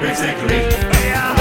basically. Yeah.